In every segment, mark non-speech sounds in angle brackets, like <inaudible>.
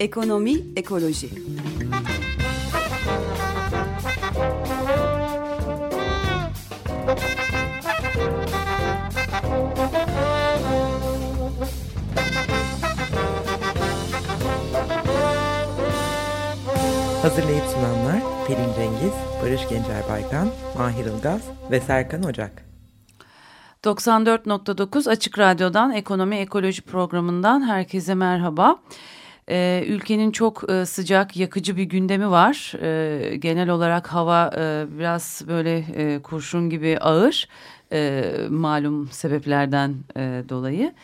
Ekonomi, ekoloji. Hazırlayıp sunanlar Pelin Cengiz, Barış Gencer Baykan, Mahir Ilgaz ve Serkan Ocak. 94.9 Açık Radyo'dan Ekonomi Ekoloji programından herkese merhaba. Ee, ülkenin çok e, sıcak, yakıcı bir gündemi var. Ee, genel olarak hava e, biraz böyle e, kurşun gibi ağır, e, malum sebeplerden e, dolayı.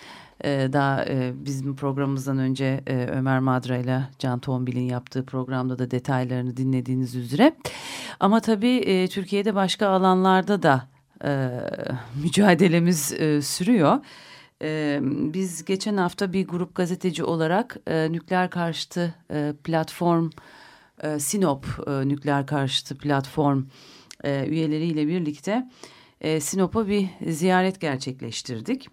E, daha e, bizim programımızdan önce e, Ömer Madra ile Can Tombil'in yaptığı programda da detaylarını dinlediğiniz üzere. Ama tabii e, Türkiye'de başka alanlarda da mücadelemiz sürüyor. Biz geçen hafta bir grup gazeteci olarak nükleer karşıtı platform, Sinop nükleer karşıtı platform üyeleriyle birlikte Sinop'a bir ziyaret gerçekleştirdik.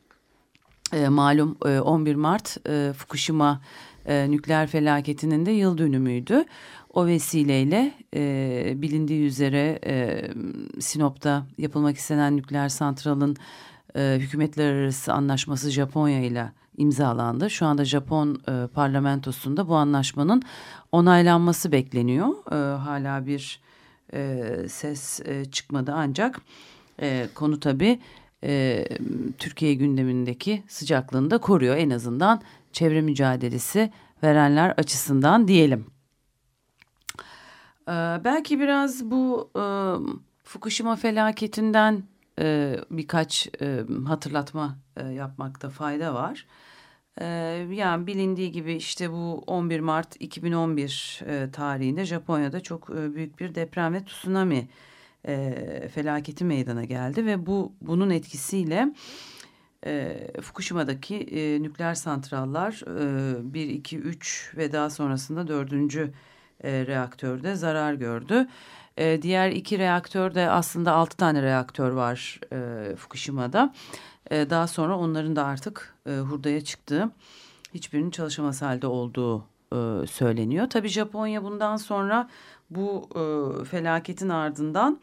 E, malum e, 11 Mart e, Fukushima e, nükleer felaketinin de yıl dönümüydü. O vesileyle e, bilindiği üzere e, Sinop'ta yapılmak istenen nükleer santralın e, hükümetler arası anlaşması Japonya ile imzalandı. Şu anda Japon e, parlamentosunda bu anlaşmanın onaylanması bekleniyor. E, hala bir e, ses e, çıkmadı ancak e, konu tabii e, Türkiye gündemindeki sıcaklığını da koruyor. En azından çevre mücadelesi verenler açısından diyelim. E, belki biraz bu e, Fukushima felaketinden e, birkaç e, hatırlatma e, yapmakta fayda var. E, yani bilindiği gibi işte bu 11 Mart 2011 e, tarihinde Japonya'da çok e, büyük bir deprem ve tsunami e, felaketi meydana geldi ve bu bunun etkisiyle e, Fukushima'daki e, nükleer santrallar e, 1, 2, 3 ve daha sonrasında dördüncü e, reaktörde zarar gördü. E, diğer iki reaktörde aslında altı tane reaktör var e, Fukushima'da. E, daha sonra onların da artık e, hurdaya çıktığı, hiçbirinin çalışamaz halde olduğu e, söyleniyor. Tabii Japonya bundan sonra bu e, felaketin ardından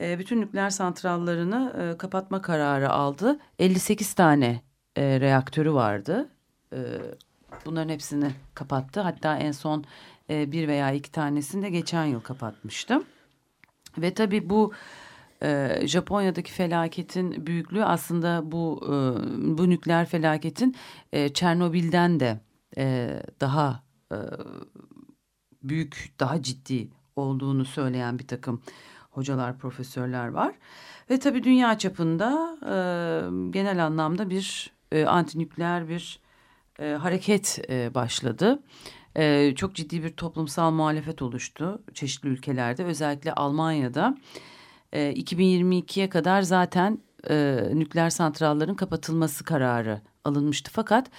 e, bütün nükleer santrallarını e, kapatma kararı aldı. 58 tane e, reaktörü vardı. E, bunların hepsini kapattı. Hatta en son e, bir veya iki tanesini de geçen yıl kapatmıştı. Ve tabii bu e, Japonya'daki felaketin büyüklüğü aslında bu e, bu nükleer felaketin e, Çernobil'den de daha e, büyük, daha ciddi olduğunu söyleyen bir takım hocalar, profesörler var. Ve tabii dünya çapında e, genel anlamda bir e, antinükleer bir e, hareket başladı. E, çok ciddi bir toplumsal muhalefet oluştu çeşitli ülkelerde. Özellikle Almanya'da e, 2022'ye kadar zaten e, nükleer santrallerin kapatılması kararı alınmıştı. Fakat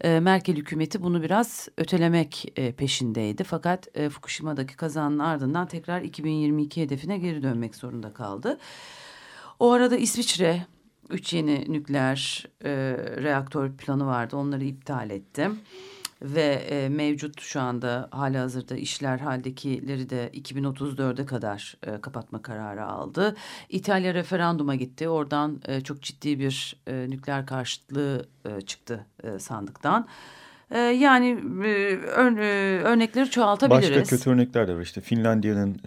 e, Merkel hükümeti bunu biraz ötelemek e, peşindeydi. Fakat e, Fukushima'daki kazanın ardından tekrar 2022 hedefine geri dönmek zorunda kaldı. O arada İsviçre üç yeni nükleer e, reaktör planı vardı. Onları iptal etti ve e, mevcut şu anda hala hazırda işler haldekileri de 2034'e kadar e, kapatma kararı aldı. İtalya referanduma gitti. Oradan e, çok ciddi bir e, nükleer karşıtlığı e, çıktı e, sandıktan. E, yani e, e, örnekleri çoğaltabiliriz. Başka kötü örnekler de var. İşte Finlandiya'nın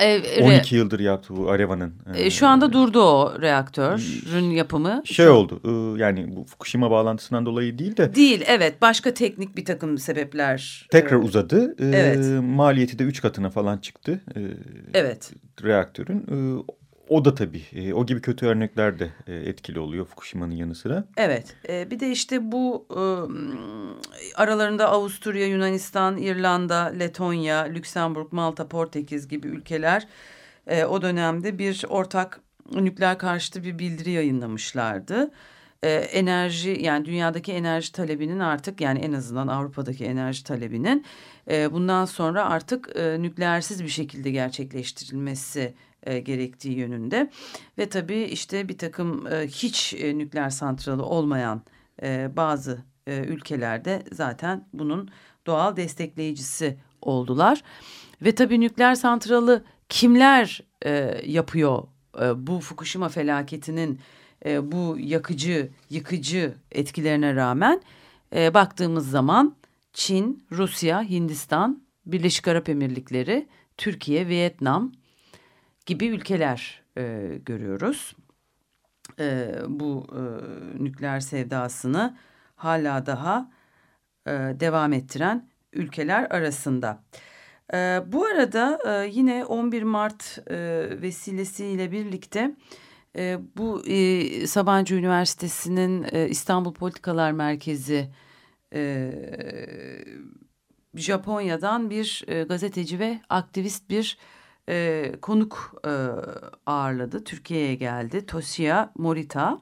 e, 12 e, yıldır yaptığı bu Areva'nın. E, şu anda durdu o reaktörün yapımı. Şey oldu e, yani bu Fukushima bağlantısından dolayı değil de. Değil evet başka teknik bir takım sebepler. Tekrar uzadı. E, evet. Maliyeti de 3 katına falan çıktı. E, evet. Reaktörün. E, o da tabii e, o gibi kötü örnekler de e, etkili oluyor Fukushima'nın yanı sıra. Evet e, bir de işte bu e, aralarında Avusturya, Yunanistan, İrlanda, Letonya, Lüksemburg, Malta, Portekiz gibi ülkeler o dönemde bir ortak nükleer karşıtı bir bildiri yayınlamışlardı. Enerji yani dünyadaki enerji talebinin artık yani en azından Avrupa'daki enerji talebinin bundan sonra artık nükleersiz bir şekilde gerçekleştirilmesi e, gerektiği yönünde. Ve tabii işte bir takım e, hiç e, nükleer santralı olmayan e, bazı e, ülkelerde zaten bunun doğal destekleyicisi oldular. Ve tabii nükleer santralı kimler e, yapıyor e, bu Fukushima felaketinin e, bu yakıcı, yıkıcı etkilerine rağmen e, baktığımız zaman Çin, Rusya, Hindistan, Birleşik Arap Emirlikleri, Türkiye, Vietnam gibi ülkeler e, görüyoruz. E, bu e, nükleer sevdasını hala daha e, devam ettiren ülkeler arasında. E, bu arada e, yine 11 Mart e, vesilesiyle birlikte e, bu e, Sabancı Üniversitesi'nin e, İstanbul Politikalar Merkezi e, Japonya'dan bir e, gazeteci ve aktivist bir e, konuk e, ağırladı. Türkiye'ye geldi. Toshia Morita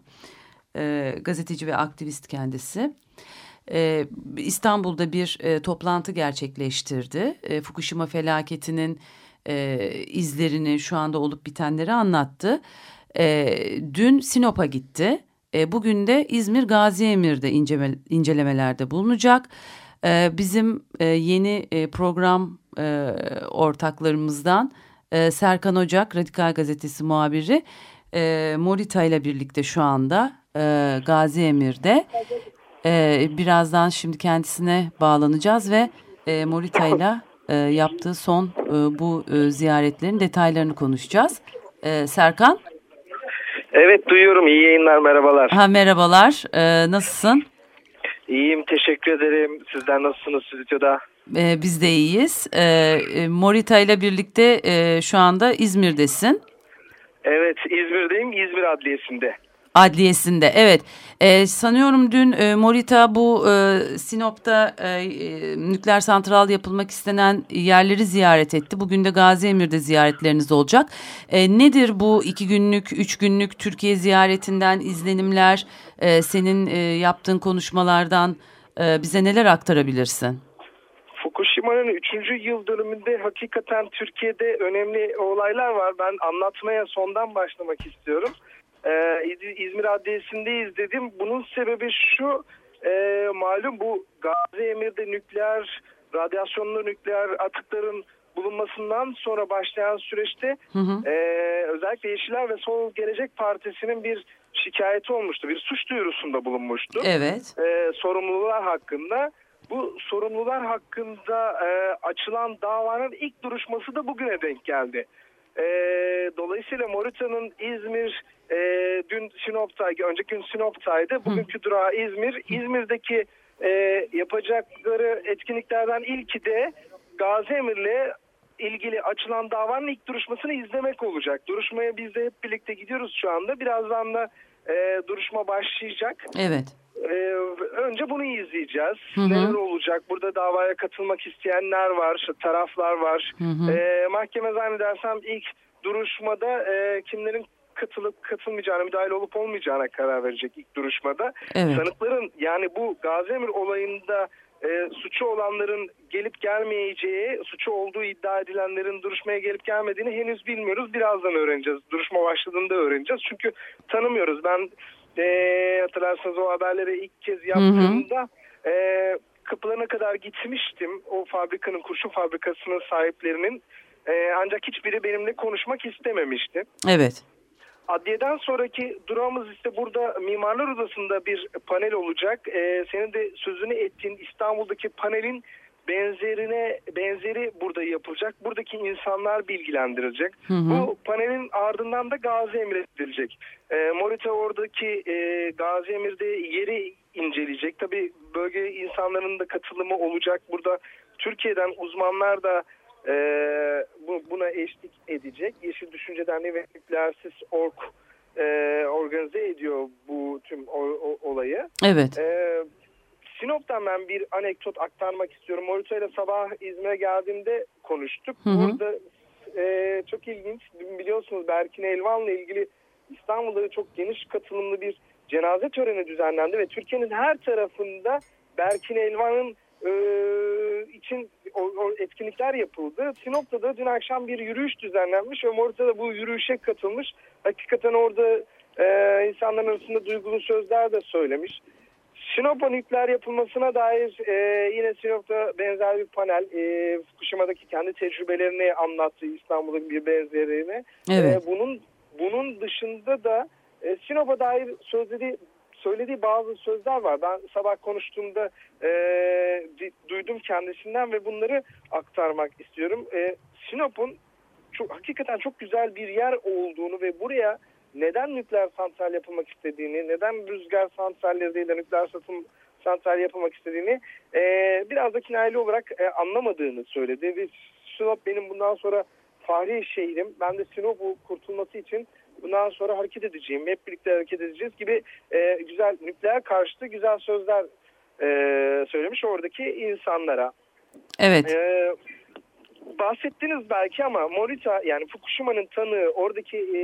e, gazeteci ve aktivist kendisi. E, İstanbul'da bir e, toplantı gerçekleştirdi. E, Fukushima felaketinin e, izlerini şu anda olup bitenleri anlattı. E, dün Sinop'a gitti. E, bugün de İzmir Gazi Emir'de inceme, incelemelerde bulunacak. E, bizim e, yeni e, program e, ortaklarımızdan e, Serkan Ocak, Radikal Gazetesi muhabiri e, Morita ile birlikte şu anda e, Gazi Emir'de. E, birazdan şimdi kendisine bağlanacağız ve e, Morita ile e, yaptığı son e, bu e, ziyaretlerin detaylarını konuşacağız. E, Serkan? Evet duyuyorum. İyi yayınlar merhabalar. Ha, merhabalar. E, nasılsın? İyiyim teşekkür ederim. Sizler nasılsınız stüdyoda? E, biz de iyiyiz. E, e, Morita ile birlikte e, şu anda İzmir'desin. Evet İzmir'deyim. İzmir Adliyesi'nde. Adliyesinde evet e, sanıyorum dün e, Morita bu e, Sinop'ta e, e, nükleer santral yapılmak istenen yerleri ziyaret etti. Bugün de Gazi Emir'de ziyaretleriniz olacak. E, nedir bu iki günlük üç günlük Türkiye ziyaretinden izlenimler e, senin e, yaptığın konuşmalardan e, bize neler aktarabilirsin? Fukushima'nın 3. yıl dönümünde hakikaten Türkiye'de önemli olaylar var. Ben anlatmaya sondan başlamak istiyorum e, İzmir Adliyesi'ndeyiz dedim. Bunun sebebi şu e, malum bu Gazi Emir'de nükleer radyasyonlu nükleer atıkların bulunmasından sonra başlayan süreçte hı hı. E, özellikle Yeşiller ve Sol Gelecek Partisi'nin bir şikayeti olmuştu. Bir suç duyurusunda bulunmuştu. Evet. E, sorumlular hakkında. Bu sorumlular hakkında e, açılan davanın ilk duruşması da bugüne denk geldi. E, dolayısıyla Morita'nın İzmir e, dün Sinop'taydı, önceki gün Sinop'taydı. Bugünkü durağı İzmir. İzmir'deki e, yapacakları etkinliklerden ilki de Gazi Emir'le ilgili açılan davanın ilk duruşmasını izlemek olacak. Duruşmaya biz de hep birlikte gidiyoruz şu anda. Birazdan da e, duruşma başlayacak. Evet. Ee, önce bunu izleyeceğiz. Hı hı. Neler olacak? Burada davaya katılmak isteyenler var, taraflar var. Hı hı. Ee, mahkeme zannedersem ilk duruşmada e, kimlerin katılıp katılmayacağına, müdahale olup olmayacağına karar verecek ilk duruşmada. Evet. Sanıkların yani bu Gazemir olayında e, suçu olanların gelip gelmeyeceği, suçu olduğu iddia edilenlerin duruşmaya gelip gelmediğini henüz bilmiyoruz. Birazdan öğreneceğiz. Duruşma başladığında öğreneceğiz. Çünkü tanımıyoruz. Ben e, hatırlarsanız o haberleri ilk kez yaptığımda hı hı. E, kapılarına kadar gitmiştim. O fabrikanın, kurşun fabrikasının sahiplerinin. E, ancak hiçbiri benimle konuşmak istememişti. Evet. Adliyeden sonraki durağımız işte burada Mimarlar Odası'nda bir panel olacak. Ee, senin de sözünü ettiğin İstanbul'daki panelin benzerine benzeri burada yapılacak. Buradaki insanlar bilgilendirilecek. Hı hı. Bu panelin ardından da Gazi Emir edilecek. E, Morita oradaki e, Gazi Emir'de yeri inceleyecek. Tabi bölge insanların da katılımı olacak. Burada Türkiye'den uzmanlar da e, bu, buna eşlik edecek. Yeşil Düşünce Derneği ve Nükleersiz Ork e, organize ediyor bu tüm o, o, olayı. Evet. E, Sinop'tan ben bir anekdot aktarmak istiyorum. Morita ile sabah İzmir'e geldiğimde konuştuk. Hı hı. Burada e, çok ilginç. Biliyorsunuz Berkin Elvan'la ilgili İstanbul'da çok geniş katılımlı bir cenaze töreni düzenlendi ve Türkiye'nin her tarafında Berkin Elvan'ın e, için o, o etkinlikler yapıldı. Sinop'ta da dün akşam bir yürüyüş düzenlenmiş ve Morita da bu yürüyüşe katılmış. Hakikaten orada e, insanların arasında duygulu sözler de söylemiş. Sinop'a nükleer yapılmasına dair e, yine Sinop'ta benzer bir panel e, Fukushima'daki kendi tecrübelerini anlattı İstanbul'un bir benzerini. Evet. E, bunun bunun dışında da e, Sinop'a dair söylediği söylediği bazı sözler var. Ben sabah konuştuğumda e, duydum kendisinden ve bunları aktarmak istiyorum. E, Sinop'un çok hakikaten çok güzel bir yer olduğunu ve buraya neden nükleer santral yapılmak istediğini, neden rüzgar santralleri değil de nükleer satım santral yapılmak istediğini e, biraz da kinayeli olarak e, anlamadığını söyledi. Ve Sinop benim bundan sonra fahri şehrim. Ben de Sinop'u kurtulması için bundan sonra hareket edeceğim. Hep birlikte hareket edeceğiz gibi e, güzel nükleer karşıtı güzel sözler e, söylemiş oradaki insanlara. Evet. E, bahsettiniz belki ama Morita yani Fukushima'nın tanığı oradaki e,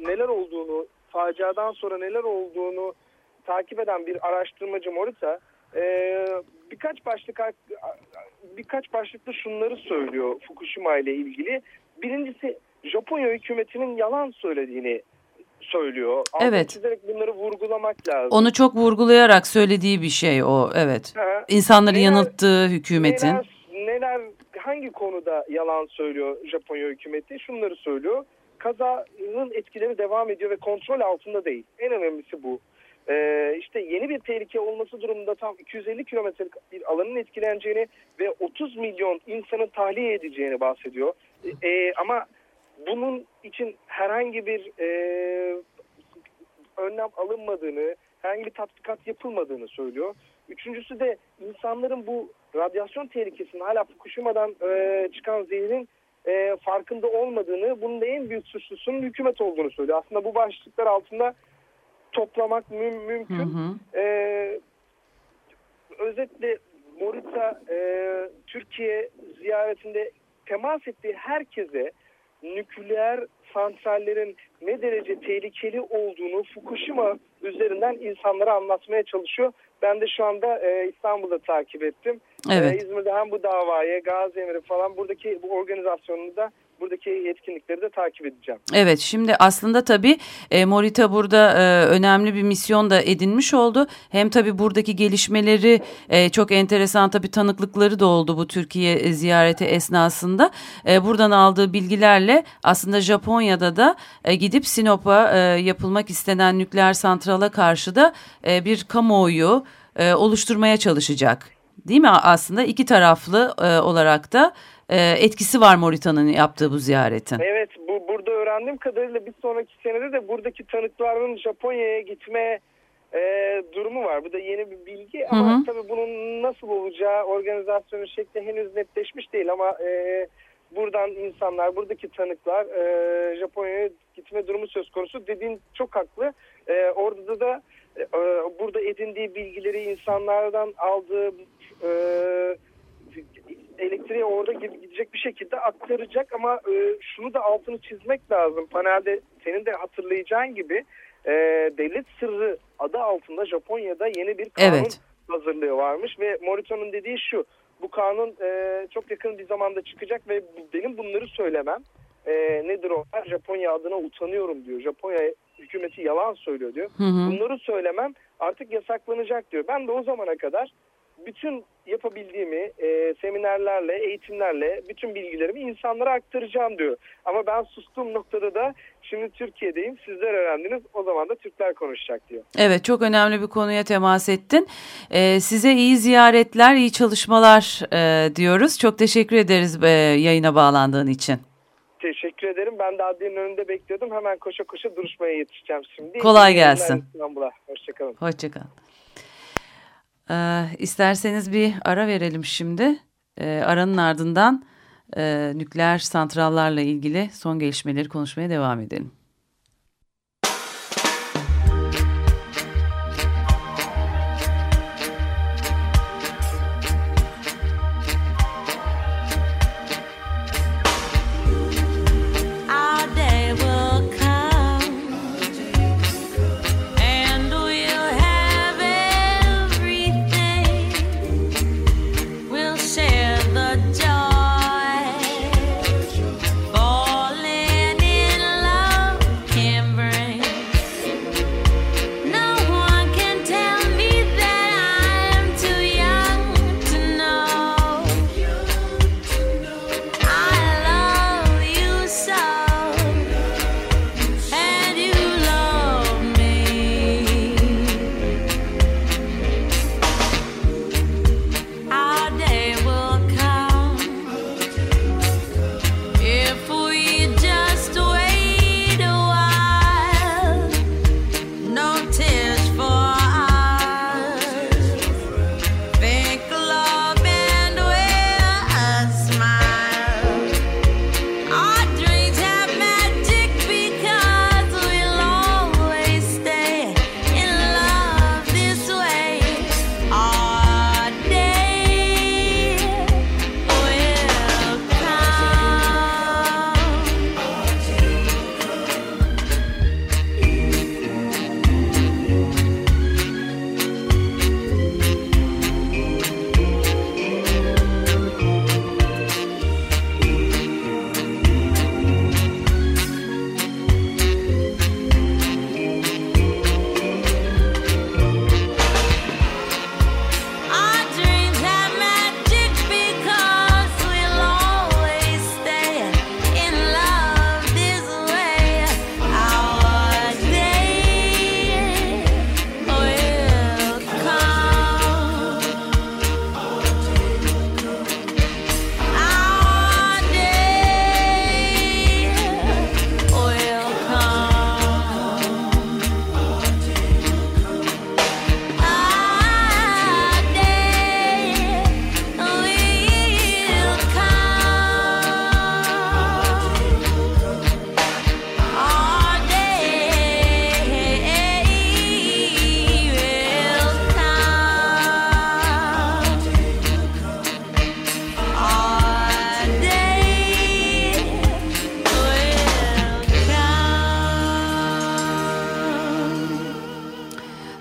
neler olduğunu, faciadan sonra neler olduğunu takip eden bir araştırmacı Morita e, birkaç başlık birkaç başlıkta şunları söylüyor Fukushima ile ilgili. Birincisi Japonya hükümetinin yalan söylediğini söylüyor. Evet. Çizerek bunları vurgulamak lazım. Onu çok vurgulayarak söylediği bir şey o. Evet. Ha. İnsanları Neler- yanılttığı hükümetin. Neler, neler hangi konuda yalan söylüyor Japonya hükümeti? Şunları söylüyor. Kazanın etkileri devam ediyor ve kontrol altında değil. En önemlisi bu. Ee, işte yeni bir tehlike olması durumunda tam 250 kilometrelik bir alanın etkileneceğini ve 30 milyon insanı tahliye edeceğini bahsediyor. Ee, ama bunun için herhangi bir e, önlem alınmadığını, herhangi bir tatbikat yapılmadığını söylüyor. Üçüncüsü de insanların bu radyasyon tehlikesinin hala Fukushima'dan e, çıkan zehrin e, farkında olmadığını, bunun da en büyük suçlusunun hükümet olduğunu söylüyor. Aslında bu başlıklar altında toplamak müm- mümkün. Hı hı. Ee, özetle Morita e, Türkiye ziyaretinde temas ettiği herkese nükleer santrallerin ne derece tehlikeli olduğunu Fukushima üzerinden insanlara anlatmaya çalışıyor. Ben de şu anda e, İstanbul'da takip ettim. Evet. E, İzmir'de hem bu davayı, Gazi Emir'i falan buradaki bu organizasyonunu da buradaki etkinlikleri de takip edeceğim. Evet şimdi aslında tabii e, Morita burada e, önemli bir misyon da edinmiş oldu. Hem tabii buradaki gelişmeleri e, çok enteresan tabii tanıklıkları da oldu bu Türkiye ziyareti esnasında. E, buradan aldığı bilgilerle aslında Japonya'da da e, gidip Sinop'a e, yapılmak istenen nükleer santrala karşı da e, bir kamuoyu e, oluşturmaya çalışacak. Değil mi aslında iki taraflı e, olarak da e, etkisi var Morita'nın yaptığı bu ziyaretin. Evet bu burada öğrendiğim kadarıyla bir sonraki senede de buradaki tanıkların Japonya'ya gitme e, durumu var. Bu da yeni bir bilgi ama Hı hı. tabii bunun nasıl olacağı organizasyonun şekli henüz netleşmiş değil ama e, buradan insanlar, buradaki tanıklar e, Japonya'ya gitme durumu söz konusu. Dediğin çok haklı. E, orada da burada edindiği bilgileri insanlardan aldığı e, elektriğe orada gidecek bir şekilde aktaracak ama e, şunu da altını çizmek lazım. Panelde senin de hatırlayacağın gibi e, devlet sırrı adı altında Japonya'da yeni bir kanun Evet. hazırlığı varmış ve Morito'nun dediği şu bu kanun e, çok yakın bir zamanda çıkacak ve benim bunları söylemem e, nedir o? Japonya adına utanıyorum diyor. Japonya hükümeti yalan söylüyor diyor. Hı hı. Bunları söylemem artık yasaklanacak diyor. Ben de o zamana kadar bütün yapabildiğimi e, seminerlerle, eğitimlerle bütün bilgilerimi insanlara aktaracağım diyor. Ama ben sustuğum noktada da şimdi Türkiye'deyim. Sizler öğrendiniz. O zaman da Türkler konuşacak diyor. Evet çok önemli bir konuya temas ettin. Ee, size iyi ziyaretler, iyi çalışmalar e, diyoruz. Çok teşekkür ederiz e, yayına bağlandığın için. Teşekkür ederim. Ben de adliyenin önünde bekliyordum. Hemen koşa koşa duruşmaya yetişeceğim şimdi. Kolay gelsin. İstanbul'a. Hoşçakalın. Hoşçakal. Ee, isterseniz bir ara verelim şimdi. Ee, aranın ardından e, nükleer santrallarla ilgili son gelişmeleri konuşmaya devam edelim.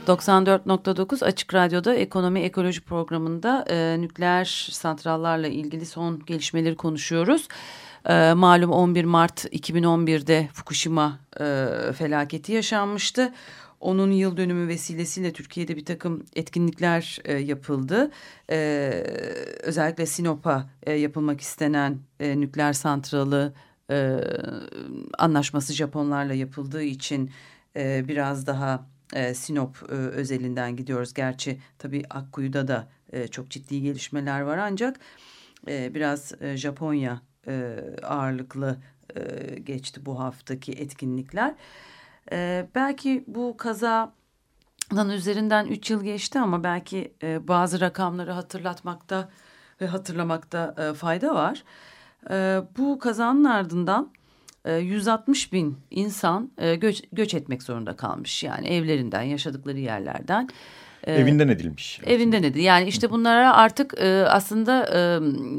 94.9 Açık Radyo'da Ekonomi Ekoloji programında e, nükleer santrallarla ilgili son gelişmeleri konuşuyoruz. E, malum 11 Mart 2011'de Fukushima e, felaketi yaşanmıştı. Onun yıl dönümü vesilesiyle Türkiye'de bir takım etkinlikler e, yapıldı. E, özellikle Sinop'a e, yapılmak istenen e, nükleer santralı e, anlaşması Japonlarla yapıldığı için e, biraz daha e, Sinop e, özelinden gidiyoruz. Gerçi tabii Akkuyu'da da e, çok ciddi gelişmeler var ancak e, biraz e, Japonya e, ağırlıklı e, geçti bu haftaki etkinlikler. E, belki bu kazadan üzerinden 3 yıl geçti ama belki e, bazı rakamları hatırlatmakta ve hatırlamakta e, fayda var. E, bu kazanın ardından 160 e, bin insan e, göç, göç etmek zorunda kalmış. Yani evlerinden, yaşadıkları yerlerden. E, evinden edilmiş. Evinden edildi. Yani işte bunlara artık aslında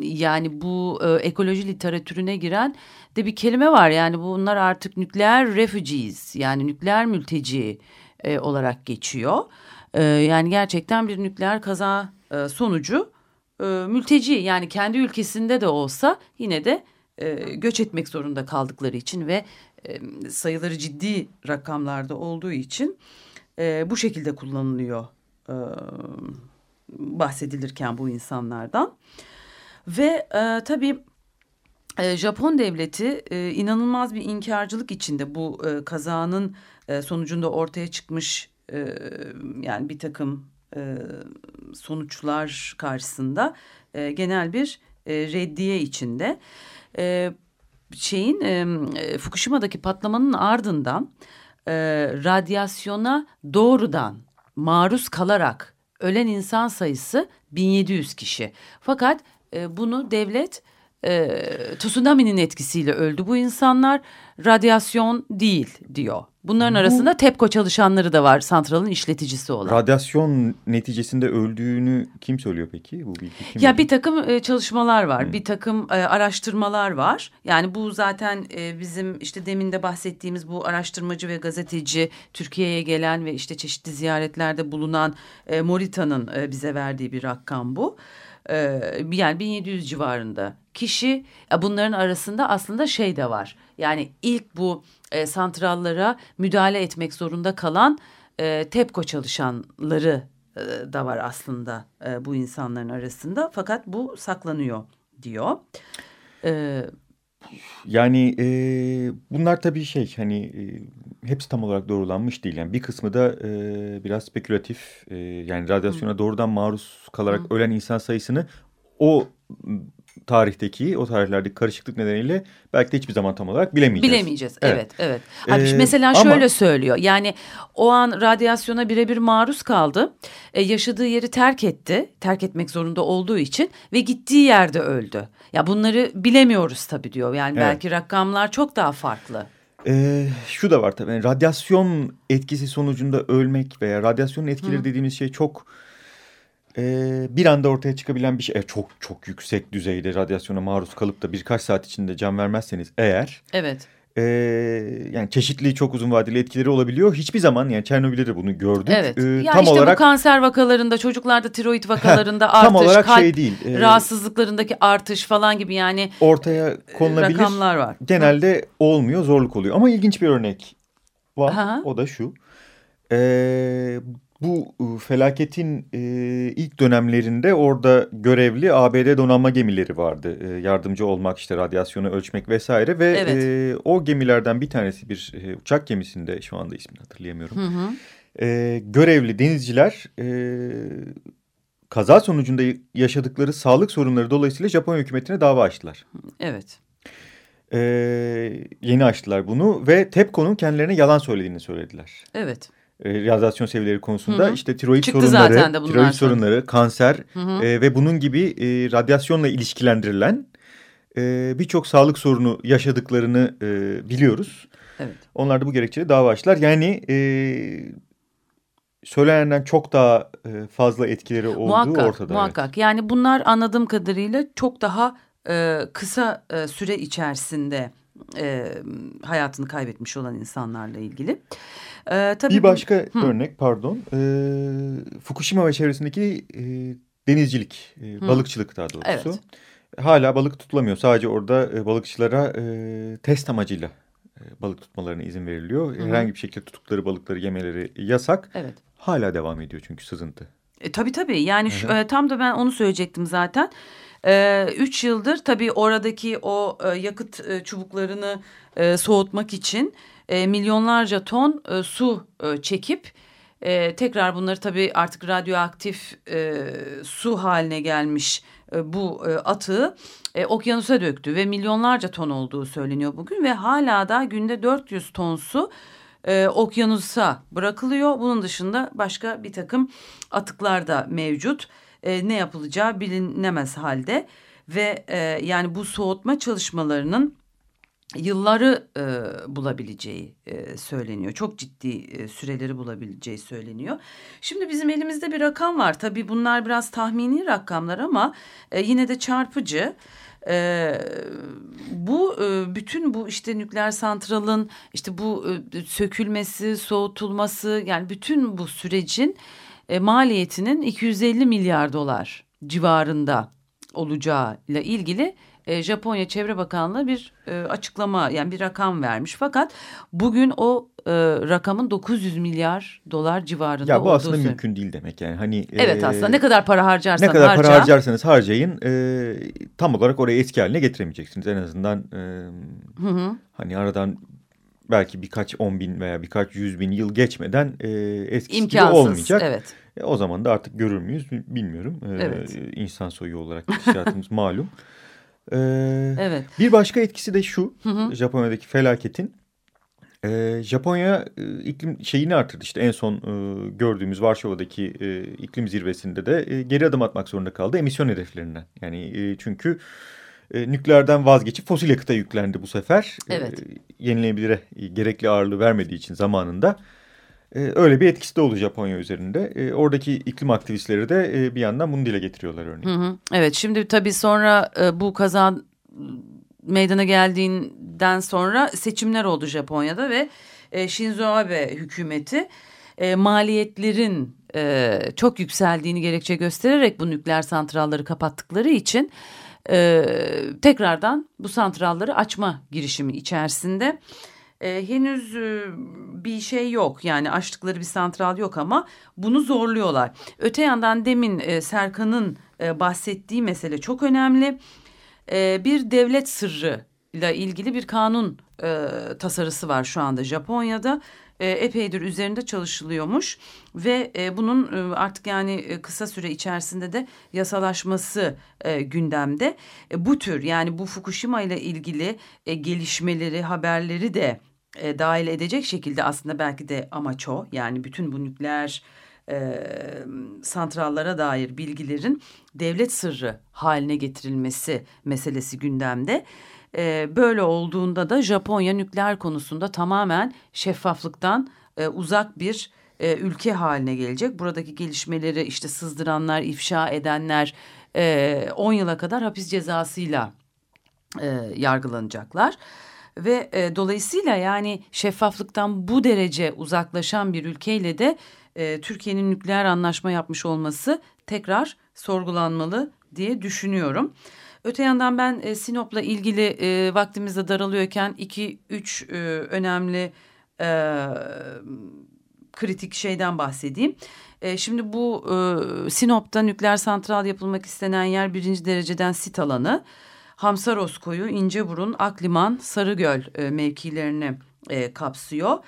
yani bu ekoloji literatürüne giren de bir kelime var. Yani bunlar artık nükleer refugees yani nükleer mülteci olarak geçiyor. Yani gerçekten bir nükleer kaza sonucu mülteci yani kendi ülkesinde de olsa yine de e, göç etmek zorunda kaldıkları için ve e, sayıları ciddi rakamlarda olduğu için e, bu şekilde kullanılıyor e, bahsedilirken bu insanlardan. Ve e, tabii e, Japon devleti e, inanılmaz bir inkarcılık içinde bu e, kazanın e, sonucunda ortaya çıkmış e, yani bir takım e, sonuçlar karşısında e, genel bir e, reddiye içinde e, şeyin e, Fukushima'daki patlamanın ardından e, radyasyona doğrudan maruz kalarak ölen insan sayısı 1700 kişi. Fakat e, bunu devlet e, tsunami'nin etkisiyle öldü bu insanlar radyasyon değil diyor. Bunların Bu, arasında TEPCO çalışanları da var santralın işleticisi olan. Radyasyon neticesinde öldüğünü kim söylüyor peki? Bu bilgi kim ya bir takım e, çalışmalar var, hmm. bir takım e, araştırmalar var. Yani bu zaten e, bizim işte demin de bahsettiğimiz bu araştırmacı ve gazeteci Türkiye'ye gelen ve işte çeşitli ziyaretlerde bulunan e, Morita'nın e, bize verdiği bir rakam bu. E, yani 1700 civarında kişi bunların arasında aslında şey de var. Yani ilk bu e, santrallara müdahale etmek zorunda kalan e, TEPCO çalışanları e, da var aslında e, bu insanların arasında. Fakat bu saklanıyor diyor. E, yani e, bunlar tabii şey hani e, hepsi tam olarak doğrulanmış değil. Yani bir kısmı da e, biraz spekülatif e, yani radyasyona Hı. doğrudan maruz kalarak Hı. ölen insan sayısını o tarihteki, o tarihlerdeki karışıklık nedeniyle belki de hiçbir zaman tam olarak bilemeyeceğiz. Bilemeyeceğiz, evet, evet. evet. Ee, mesela şöyle ama... söylüyor, yani o an radyasyona birebir maruz kaldı, ee, yaşadığı yeri terk etti, terk etmek zorunda olduğu için ve gittiği yerde öldü. Ya bunları bilemiyoruz tabii diyor, yani evet. belki rakamlar çok daha farklı. Ee, şu da var tabii, yani radyasyon etkisi sonucunda ölmek veya radyasyonun etkileri Hı. dediğimiz şey çok e, bir anda ortaya çıkabilen bir şey. E, çok çok yüksek düzeyde radyasyona maruz kalıp da birkaç saat içinde can vermezseniz eğer. Evet. E, yani çeşitli çok uzun vadeli etkileri olabiliyor. Hiçbir zaman yani Çernobil'de de bunu gördük. Evet. E, yani tam işte olarak, bu kanser vakalarında, çocuklarda tiroid vakalarında artış, tam olarak kalp şey değil. E, rahatsızlıklarındaki artış falan gibi yani ortaya konulabilir rakamlar var. Genelde Hı. olmuyor, zorluk oluyor. Ama ilginç bir örnek var. Aha. O da şu. Ee, bu ıı, felaketin e, ilk dönemlerinde orada görevli ABD donanma gemileri vardı. E, yardımcı olmak işte radyasyonu ölçmek vesaire ve evet. e, o gemilerden bir tanesi bir e, uçak gemisinde şu anda ismini hatırlayamıyorum. Hı hı. E, görevli denizciler e, kaza sonucunda yaşadıkları sağlık sorunları dolayısıyla Japonya hükümetine dava açtılar. Evet. E, yeni açtılar bunu ve TEPCO'nun kendilerine yalan söylediğini söylediler. Evet e, radyasyon seviyeleri konusunda hı hı. işte tiroid Çıktı sorunları, tiroid sonra. sorunları, kanser hı hı. E, ve bunun gibi e, radyasyonla ilişkilendirilen e, birçok sağlık sorunu yaşadıklarını e, biliyoruz. Evet. Onlar da bu gerekçeyle dava açtılar. Yani e, söylenenden çok daha e, fazla etkileri olduğu muhakkak, ortada. Muhakkak. Evet. Yani bunlar anladığım kadarıyla çok daha e, kısa e, süre içerisinde e, hayatını kaybetmiş olan insanlarla ilgili. Ee, tabii bir başka bu... örnek pardon e, Fukushima ve çevresindeki e, denizcilik, e, balıkçılık daha doğrusu. Evet. Hala balık tutulamıyor. Sadece orada e, balıkçılara e, test amacıyla e, balık tutmalarına izin veriliyor. Hı -hı. Herhangi bir şekilde tuttukları balıkları yemeleri yasak. Evet. Hala devam ediyor çünkü sızıntı. E, tabii tabii yani şu, e, tam da ben onu söyleyecektim zaten. E, üç yıldır tabii oradaki o e, yakıt e, çubuklarını e, soğutmak için e, milyonlarca ton e, su e, çekip e, tekrar bunları tabii artık radyoaktif e, su haline gelmiş e, bu e, atığı e, okyanusa döktü ve milyonlarca ton olduğu söyleniyor bugün ve hala da günde 400 ton su e, okyanusa bırakılıyor. Bunun dışında başka bir takım atıklar da mevcut. E, ne yapılacağı bilinemez halde ve e, yani bu soğutma çalışmalarının yılları e, bulabileceği e, söyleniyor. Çok ciddi e, süreleri bulabileceği söyleniyor. Şimdi bizim elimizde bir rakam var. Tabii bunlar biraz tahmini rakamlar ama e, yine de çarpıcı. E, bu e, bütün bu işte nükleer santralın işte bu e, sökülmesi, soğutulması yani bütün bu sürecin e, maliyetinin 250 milyar dolar civarında olacağıyla ilgili e, Japonya Çevre Bakanlığı bir e, açıklama yani bir rakam vermiş. Fakat bugün o e, rakamın 900 milyar dolar civarında Ya bu aslında söyleyeyim. mümkün değil demek yani. Hani Evet e, aslında ne kadar para harcarsan Ne kadar harca, para harcarsanız harcayın e, tam olarak oraya eski haline getiremeyeceksiniz. En azından e, hı hı. hani aradan belki birkaç on bin veya birkaç yüz bin yıl geçmeden e, eskisi İmkansız, gibi olmayacak. Evet. E, o zaman da artık görür müyüz bilmiyorum. E, evet. İnsan soyu olarak hissiyatımız <laughs> malum. Ee, evet. Bir başka etkisi de şu hı hı. Japonya'daki felaketin. Ee, Japonya e, iklim şeyini artırdı işte en son e, gördüğümüz Varşova'daki e, iklim zirvesinde de e, geri adım atmak zorunda kaldı emisyon hedeflerinden. Yani e, çünkü e, nükleerden vazgeçip fosil yakıta yüklendi bu sefer. Evet. E, yenilenebilire gerekli ağırlığı vermediği için zamanında. E, öyle bir etkisi de oldu Japonya üzerinde. E, oradaki iklim aktivistleri de e, bir yandan bunu dile getiriyorlar örneğin. Hı hı. Evet şimdi tabii sonra e, bu kazan meydana geldiğinden sonra seçimler oldu Japonya'da ve e, Shinzo Abe hükümeti e, maliyetlerin e, çok yükseldiğini gerekçe göstererek bu nükleer santralları kapattıkları için e, tekrardan bu santralları açma girişimi içerisinde e, henüz e, bir şey yok yani açtıkları bir santral yok ama bunu zorluyorlar. Öte yandan demin e, Serkan'ın e, bahsettiği mesele çok önemli. E, bir devlet sırrı ile ilgili bir kanun e, tasarısı var şu anda Japonya'da. E, epeydir üzerinde çalışılıyormuş ve e, bunun e, artık yani e, kısa süre içerisinde de yasalaşması e, gündemde. E, bu tür yani bu Fukushima ile ilgili e, gelişmeleri, haberleri de e, dahil edecek şekilde aslında belki de amaç o. Yani bütün bu nükleer e, santrallara dair bilgilerin devlet sırrı haline getirilmesi meselesi gündemde. E, böyle olduğunda da Japonya nükleer konusunda tamamen şeffaflıktan e, uzak bir e, ülke haline gelecek. Buradaki gelişmeleri işte sızdıranlar, ifşa edenler e, 10 yıla kadar hapis cezasıyla e, yargılanacaklar ve e, dolayısıyla yani şeffaflıktan bu derece uzaklaşan bir ülkeyle de e, Türkiye'nin nükleer anlaşma yapmış olması tekrar sorgulanmalı diye düşünüyorum. Öte yandan ben e, Sinop'la ilgili e, vaktimizde daralıyorken iki üç e, önemli e, kritik şeyden bahsedeyim. E, şimdi bu e, Sinop'ta nükleer santral yapılmak istenen yer birinci dereceden sit alanı. Hamsaros koyu, İnceburun, Akliman, Sarıgöl e, mevkilerini e, kapsıyor.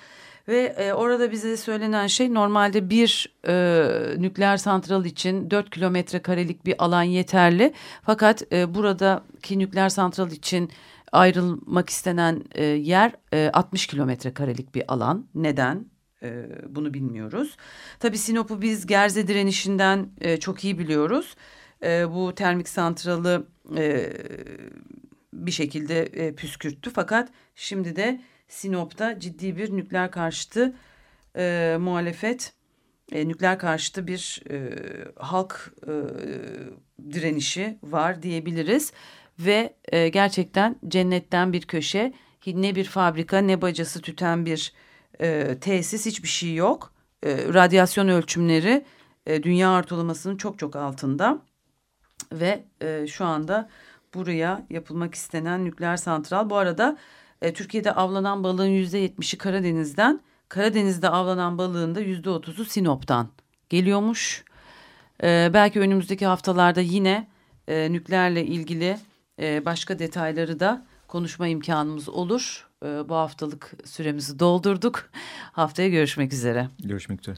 Ve e, orada bize söylenen şey normalde bir e, nükleer santral için 4 kilometre karelik bir alan yeterli. Fakat e, buradaki nükleer santral için ayrılmak istenen e, yer e, 60 kilometre karelik bir alan. Neden? E, bunu bilmiyoruz. Tabii Sinop'u biz Gerze direnişinden e, çok iyi biliyoruz. E, bu termik santralı e, bir şekilde e, püskürttü. Fakat şimdi de Sinop'ta ciddi bir nükleer karşıtı e, muhalefet, e, nükleer karşıtı bir e, halk e, direnişi var diyebiliriz. Ve e, gerçekten cennetten bir köşe, ne bir fabrika ne bacası tüten bir e, tesis hiçbir şey yok. E, radyasyon ölçümleri e, dünya ortalamasının çok çok altında. Ve e, şu anda buraya yapılmak istenen nükleer santral. Bu arada e, Türkiye'de avlanan balığın yüzde yetmişi Karadeniz'den. Karadeniz'de avlanan balığın da yüzde otuzu Sinop'tan geliyormuş. E, belki önümüzdeki haftalarda yine e, nükleerle ilgili e, başka detayları da konuşma imkanımız olur. E, bu haftalık süremizi doldurduk. Haftaya görüşmek üzere. Görüşmek üzere.